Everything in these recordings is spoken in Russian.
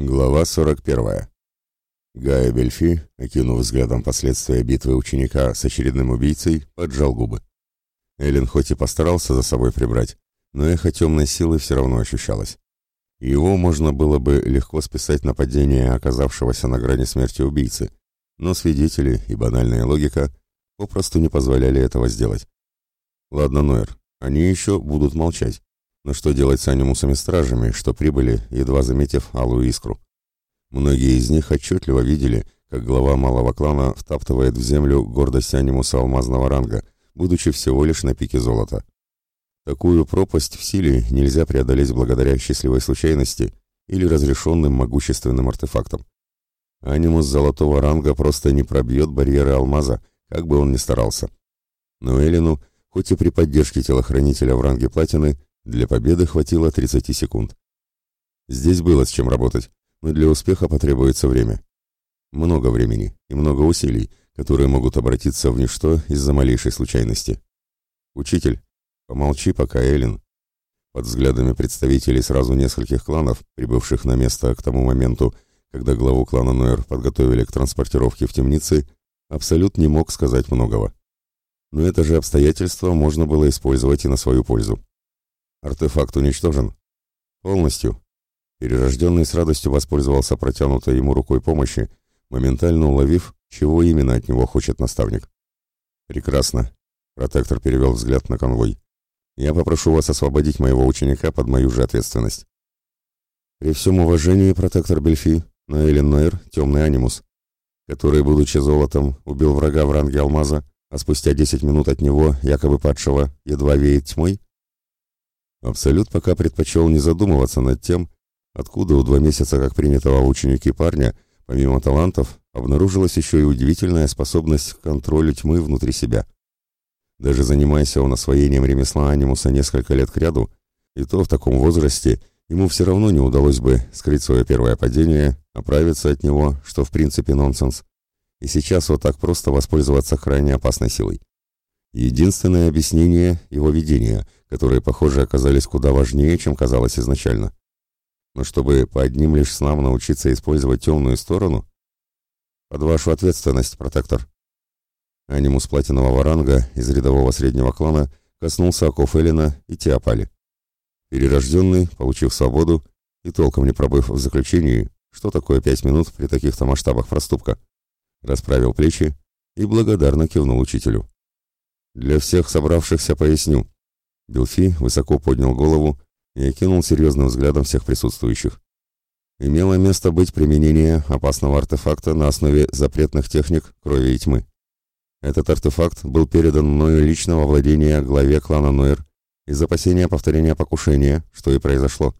Глава 41. Гая Бельфи, окинув взглядом последствия битвы ученика с очередным убийцей, поджал губы. Эллен хоть и постарался за собой прибрать, но эхо темной силы все равно ощущалось. Его можно было бы легко списать на падение оказавшегося на грани смерти убийцы, но свидетели и банальная логика попросту не позволяли этого сделать. Ладно, Нойер, они еще будут молчать, но что делать с анимусами-стражами, что прибыли, едва заметив алую искру? Многие из них отчетливо видели, как глава малого клана втаптывает в землю гордость анимуса алмазного ранга, будучи всего лишь на пике золота. Такую пропасть в силе нельзя преодолеть благодаря счастливой случайности или разрешенным могущественным артефактам. Анимус золотого ранга просто не пробьет барьеры алмаза, как бы он ни старался. Но Элину, хоть и при поддержке телохранителя в ранге платины, для победы хватило 30 секунд. Здесь было с чем работать, но для успеха потребуется время. Много времени и много усилий, которые могут обратиться в ничто из-за малейшей случайности. «Учитель, помолчи пока, Эллен». Под взглядами представителей сразу нескольких кланов, прибывших на место к тому моменту, когда главу клана Нойер подготовили к транспортировке в темнице, Абсолют не мог сказать многого. Но это же обстоятельство можно было использовать и на свою пользу. Артефакт уничтожен? Полностью. Перерожденный с радостью воспользовался протянутой ему рукой помощи, моментально уловив, чего именно от него хочет наставник. Прекрасно. Протектор перевел взгляд на конвой. Я попрошу вас освободить моего ученика под мою же ответственность. При всем уважении, протектор Бельфи, но Эллен Нойер — темный анимус, который, будучи золотом, убил врага в ранге алмаза, а спустя десять минут от него, якобы падшего, едва веет тьмой, Абсолют пока предпочел не задумываться над тем, откуда у два месяца как принятого ученики парня, помимо талантов, обнаружилась еще и удивительная способность к контролю тьмы внутри себя. Даже занимаясь он освоением ремесла анимуса несколько лет кряду, и то в таком возрасте ему все равно не удалось бы скрыть свое первое падение, оправиться от него, что в принципе нонсенс, и сейчас вот так просто воспользоваться крайне опасной силой. Единственное объяснение – его видения, которые, похоже, оказались куда важнее, чем казалось изначально. Но чтобы по одним лишь снам научиться использовать темную сторону? Под вашу ответственность, протектор. Анимус платинового ранга из рядового среднего клана коснулся оков Эллина, и те опали. Перерожденный, получив свободу и толком не пробыв в заключении, что такое пять минут при таких-то масштабах проступка, расправил плечи и благодарно кивнул учителю. Для всех собравшихся поясню. Белфи высоко поднял голову и окинул серьезным взглядом всех присутствующих. Имело место быть применение опасного артефакта на основе запретных техник крови и тьмы. Этот артефакт был передан мною лично во владение главе клана Нойер из опасения повторения покушения, что и произошло.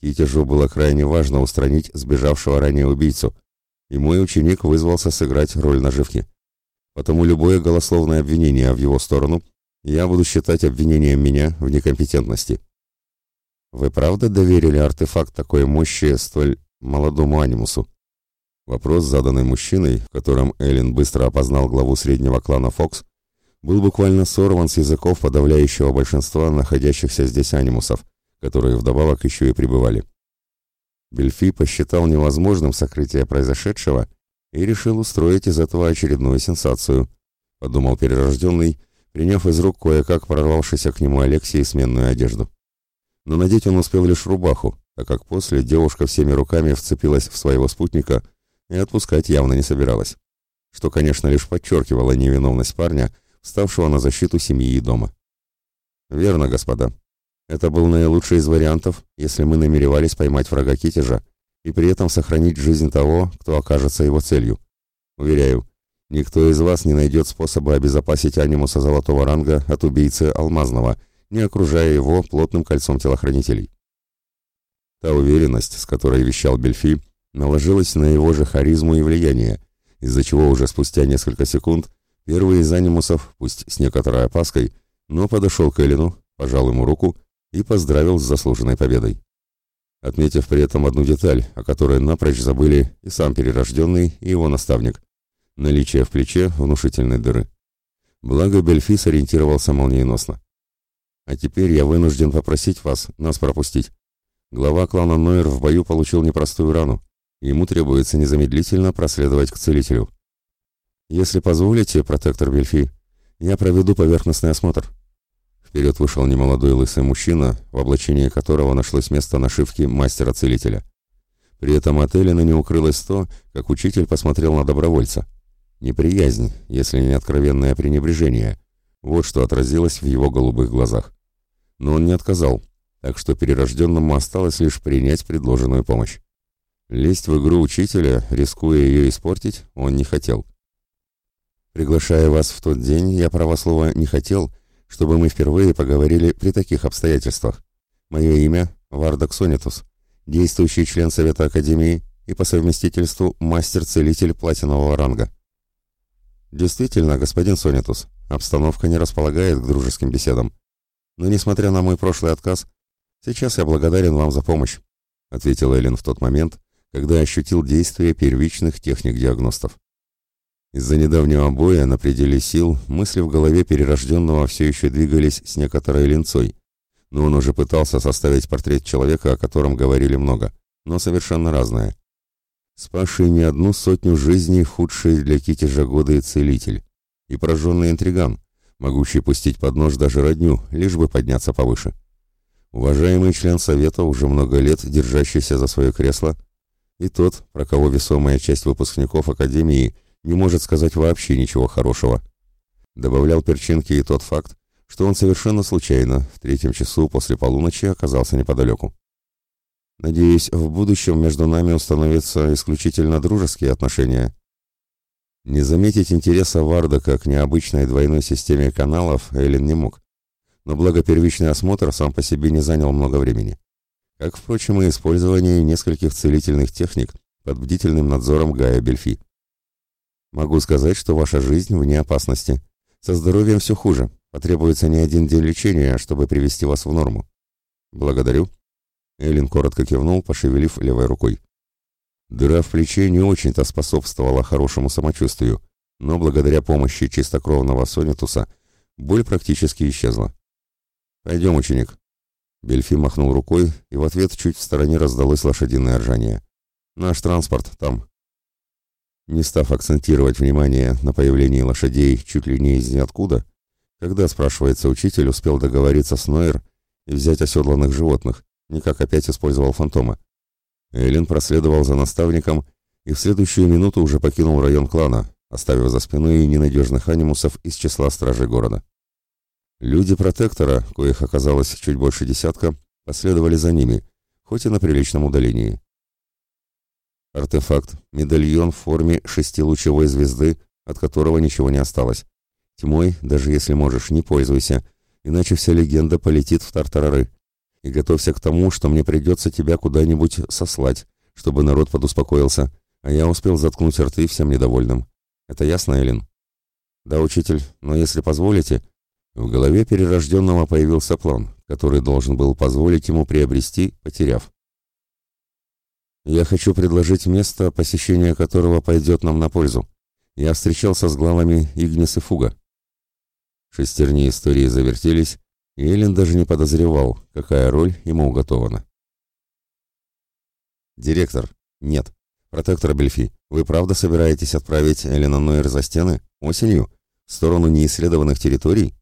Китежу было крайне важно устранить сбежавшего ранее убийцу, и мой ученик вызвался сыграть роль наживки. Потому любое голословное обвинение в его сторону я буду считать обвинением меня в некомпетентности. Вы правда доверили артефакт такой мощи столь молодому анимусу? Вопрос, заданный мужчиной, в котором Эллен быстро опознал главу среднего клана Фокс, был буквально сорван с языков подавляющего большинства находящихся здесь анимусов, которые вдобавок еще и пребывали. Бельфи посчитал невозможным сокрытие произошедшего и решил устроить из этого очередную сенсацию, подумал перерожденный, приняв из рук кое-как прорвавшийся к нему Алексей сменную одежду. Но надеть он успел лишь рубаху, так как после девушка всеми руками вцепилась в своего спутника и отпускать явно не собиралась, что, конечно, лишь подчеркивало невиновность парня, вставшего на защиту семьи и дома. «Верно, господа. Это был наилучший из вариантов, если мы намеревались поймать врага Китежа, и при этом сохранить жизнь того, кто окажется его целью. Уверяю, никто из вас не найдет способа обезопасить анимуса золотого ранга от убийцы алмазного, не окружая его плотным кольцом телохранителей. Та уверенность, с которой вещал Бельфи, наложилась на его же харизму и влияние, из-за чего уже спустя несколько секунд первый из анимусов, пусть с некоторой опаской, но подошел к Эллину, пожал ему руку и поздравил с заслуженной победой отметив при этом одну деталь, о которой напрочь забыли и сам перерожденный, и его наставник – наличие в плече внушительной дыры. Благо Бельфи сориентировался молниеносно. «А теперь я вынужден попросить вас нас пропустить. Глава клана Нойер в бою получил непростую рану. Ему требуется незамедлительно проследовать к целителю. Если позволите, протектор Бельфи, я проведу поверхностный осмотр. Вперед вышел немолодой лысый мужчина, в облачении которого нашлось место нашивки мастера-целителя. При этом от Эллина не укрылось то, как учитель посмотрел на добровольца. Неприязнь, если не откровенное пренебрежение. Вот что отразилось в его голубых глазах. Но он не отказал, так что перерожденному осталось лишь принять предложенную помощь. Лезть в игру учителя, рискуя ее испортить, он не хотел. Приглашая вас в тот день, я правослова не хотел, чтобы мы впервые поговорили при таких обстоятельствах. Мое имя — Вардак Сонитус, действующий член Совета Академии и по совместительству мастер-целитель платинового ранга. Действительно, господин Сонитус, обстановка не располагает к дружеским беседам. Но несмотря на мой прошлый отказ, сейчас я благодарен вам за помощь, ответил Эллен в тот момент, когда ощутил действие первичных техник-диагностов. Из-за недавнего боя на пределе сил мысли в голове перерожденного все еще двигались с некоторой линцой, но он уже пытался составить портрет человека, о котором говорили много, но совершенно разное. Спасший не одну сотню жизней худший для Китежа годы целитель, и прожженный интриган, могущий пустить под нож даже родню, лишь бы подняться повыше. Уважаемый член Совета, уже много лет держащийся за свое кресло, и тот, про кого весомая часть выпускников Академии не может сказать вообще ничего хорошего. Добавлял перчинки и тот факт, что он совершенно случайно в третьем часу после полуночи оказался неподалеку. Надеюсь, в будущем между нами установятся исключительно дружеские отношения. Не заметить интереса Варда как необычной двойной системе каналов Эллен не мог. Но благо первичный осмотр сам по себе не занял много времени. Как, впрочем, и использование нескольких целительных техник под бдительным надзором Гая Бельфи. Могу сказать, что ваша жизнь вне опасности. Со здоровьем все хуже. Потребуется не один день лечения, чтобы привести вас в норму. Благодарю. Эллин коротко кивнул, пошевелив левой рукой. Дыра в плече не очень-то способствовала хорошему самочувствию, но благодаря помощи чистокровного Сонитуса боль практически исчезла. «Пойдем, ученик». Бельфи махнул рукой, и в ответ чуть в стороне раздалось лошадиное ржание. «Наш транспорт там». Не став акцентировать внимание на появлении лошадей чуть ли не из ниоткуда, когда, спрашивается учитель, успел договориться с Нойер и взять оседланных животных, никак опять использовал фантома. Эллен проследовал за наставником и в следующую минуту уже покинул район клана, оставив за спиной ненадежных анимусов из числа стражей города. Люди протектора, коих оказалось чуть больше десятка, последовали за ними, хоть и на приличном удалении. Артефакт, медальон в форме шестилучевой звезды, от которого ничего не осталось. Тьмой, даже если можешь, не пользуйся, иначе вся легенда полетит в тартарары и готовься к тому, что мне придется тебя куда-нибудь сослать, чтобы народ подуспокоился, а я успел заткнуть рты всем недовольным. Это ясно, Эллен? Да, учитель, но если позволите... В голове перерожденного появился план, который должен был позволить ему приобрести, потеряв. Я хочу предложить место, посещение которого пойдет нам на пользу. Я встречался с главами Игнис и Фуга. Шестерни истории завертелись, и Эллен даже не подозревал, какая роль ему уготована. «Директор, нет. Протектор Бельфи, вы правда собираетесь отправить Эллена Нойер за стены? Осенью? В сторону неисследованных территорий?»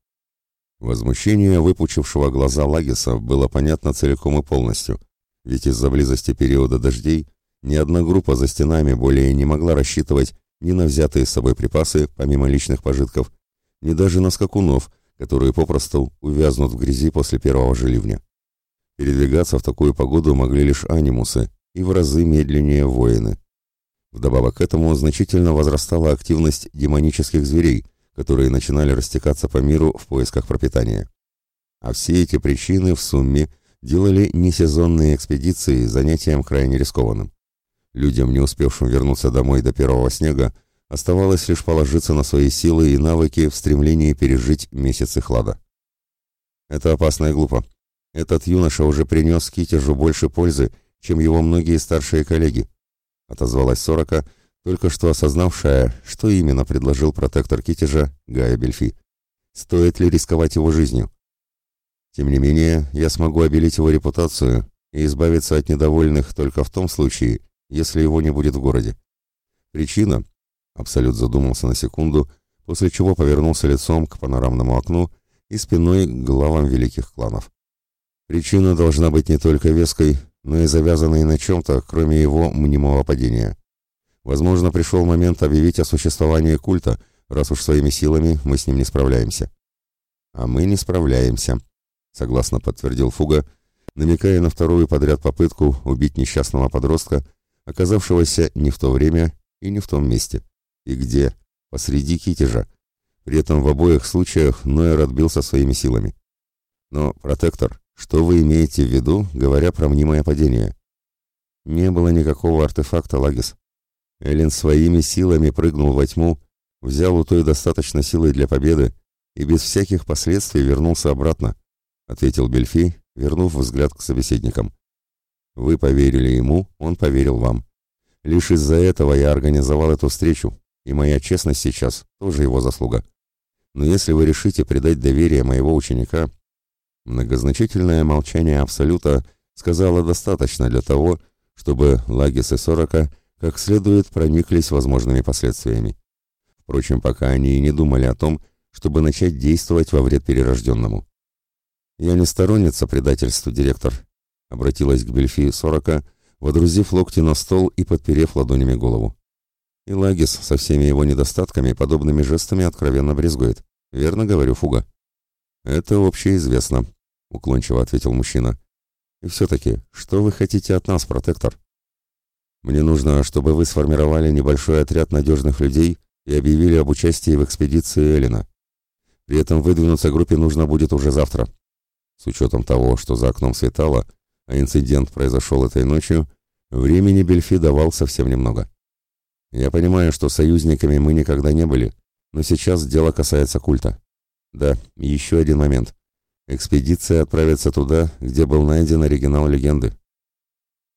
Возмущение выпучившего глаза Лагиса было понятно целиком и полностью, ведь из-за близости периода дождей ни одна группа за стенами более не могла рассчитывать ни на взятые с собой припасы, помимо личных пожитков, ни даже на скакунов – которые попросту увязнут в грязи после первого же ливня. Передвигаться в такую погоду могли лишь анимусы и в разы медленнее воины. Вдобавок к этому значительно возрастала активность демонических зверей, которые начинали растекаться по миру в поисках пропитания. А все эти причины в сумме делали несезонные экспедиции занятием крайне рискованным. Людям, не успевшим вернуться домой до первого снега, Оставалось лишь положиться на свои силы и навыки в стремлении пережить месяцы хлада. Это опасно и глупо. Этот юноша уже принес Китежу больше пользы, чем его многие старшие коллеги. Отозвалась Сорока, только что осознавшая, что именно предложил протектор Китежа Гая Бельфи. Стоит ли рисковать его жизнью? Тем не менее, я смогу обелить его репутацию, и избавиться от недовольных только в том случае, если его не будет в городе. Причина? Абсолют задумался на секунду, после чего повернулся лицом к панорамному окну и спиной к главам великих кланов. Причина должна быть не только веской, но и завязанной на чем-то, кроме его мнимого падения. Возможно, пришел момент объявить о существовании культа, раз уж своими силами мы с ним не справляемся. А мы не справляемся, согласно подтвердил Фуга, намекая на вторую подряд попытку убить несчастного подростка, оказавшегося не в то время и не в том месте. И где? Посреди китежа. При этом в обоих случаях Нойер отбился своими силами. Но, протектор, что вы имеете в виду, говоря про мнимое падение? Не было никакого артефакта, Лагис. Эллен своими силами прыгнул во тьму, взял у той достаточно силы для победы и без всяких последствий вернулся обратно, ответил Бельфи, вернув взгляд к собеседникам. Вы поверили ему, он поверил вам. Лишь из-за этого я организовал эту встречу, и моя честность сейчас тоже его заслуга. Но если вы решите предать доверие моего ученика, Многозначительное молчание Абсолюта сказала достаточно для того, чтобы Лагис и Сорока как следует прониклись возможными последствиями. Впрочем, пока они и не думали о том, чтобы начать действовать во вред перерожденному. «Я не сторонница предательства, директор», — обратилась к Бельфи Сорока, водрузив локти на стол и подперев ладонями голову. И Лагис со всеми его недостатками подобными жестами откровенно брезгует. Верно говорю, Фуга? Это общеизвестно, уклончиво ответил мужчина. И все-таки, что вы хотите от нас, протектор? Мне нужно, чтобы вы сформировали небольшой отряд надежных людей и объявили об участии в экспедиции Эллина. При этом выдвинуться группе нужно будет уже завтра. С учетом того, что за окном светало, а инцидент произошел этой ночью, времени Бельфи давал совсем немного. Я понимаю, что союзниками мы никогда не были, но сейчас дело касается культа. Да, еще один момент. Экспедиция отправится туда, где был найден оригинал легенды.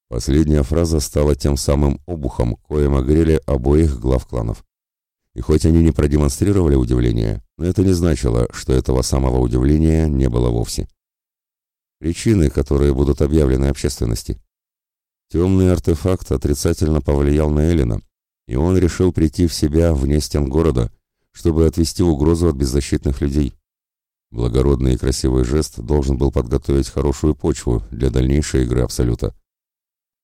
Последняя фраза стала тем самым обухом, коим огрели обоих глав кланов. И хоть они не продемонстрировали удивление, но это не значило, что этого самого удивления не было вовсе. Причины, которые будут объявлены общественности. Темный артефакт отрицательно повлиял на Эллина, и он решил прийти в себя вне стен города, чтобы отвести угрозу от беззащитных людей. Благородный и красивый жест должен был подготовить хорошую почву для дальнейшей игры Абсолюта.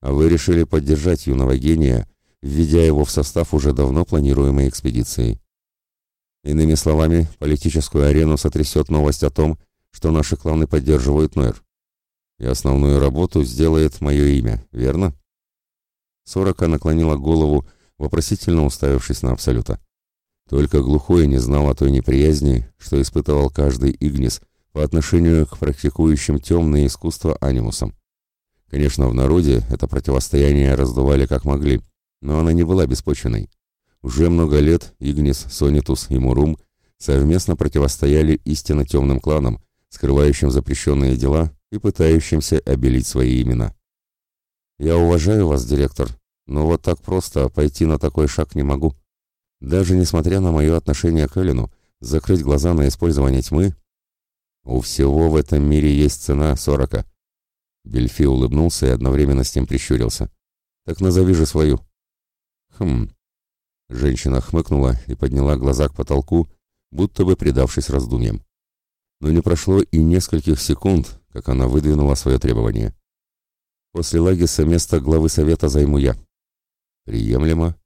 А вы решили поддержать юного гения, введя его в состав уже давно планируемой экспедиции. Иными словами, политическую арену сотрясет новость о том, что наши кланы поддерживают Нойр. И основную работу сделает мое имя, верно? Сорока наклонила голову, вопросительно уставившись на Абсолюта. Только глухой не знал о той неприязни, что испытывал каждый Игнис по отношению к практикующим темные искусства анимусам. Конечно, в народе это противостояние раздували как могли, но она не была беспочвенной. Уже много лет Игнис, Сонитус и Мурум совместно противостояли истинно темным кланам, скрывающим запрещенные дела и пытающимся обелить свои имена. «Я уважаю вас, директор, но вот так просто пойти на такой шаг не могу», даже несмотря на мое отношение к Эллину, закрыть глаза на использование тьмы... У всего в этом мире есть цена сорока. Бельфи улыбнулся и одновременно с тем прищурился. Так назови же свою. Хм. Женщина хмыкнула и подняла глаза к потолку, будто бы предавшись раздумьям. Но не прошло и нескольких секунд, как она выдвинула свое требование. После Лагиса место главы совета займу я. Приемлемо,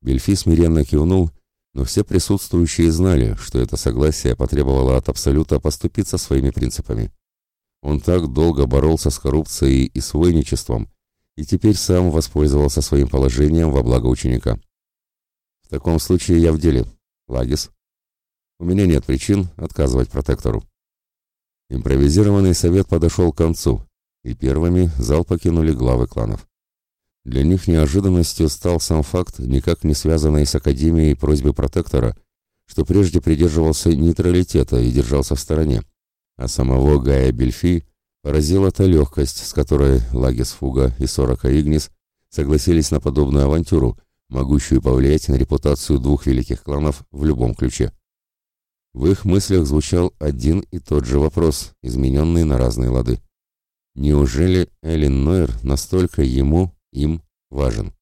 Бельфи смиренно кивнул, но все присутствующие знали, что это согласие потребовало от Абсолюта поступиться своими принципами. Он так долго боролся с коррупцией и свойничеством, и теперь сам воспользовался своим положением во благо ученика. В таком случае я в деле. Лагис. У меня нет причин отказывать протектору. Импровизированный совет подошел к концу, и первыми зал покинули главы кланов. Для них неожиданностью стал сам факт, никак не связанный с Академией просьбы протектора, что прежде придерживался нейтралитета и держался в стороне, а самого Гая Бельфи поразила та легкость, с которой Лагис Фуга и Сорока Игнис согласились на подобную авантюру, могущую повлиять на репутацию двух великих кланов в любом ключе. В их мыслях звучал один и тот же вопрос, измененный на разные лады. Неужели Эллен Нойер настолько ему, им, важен?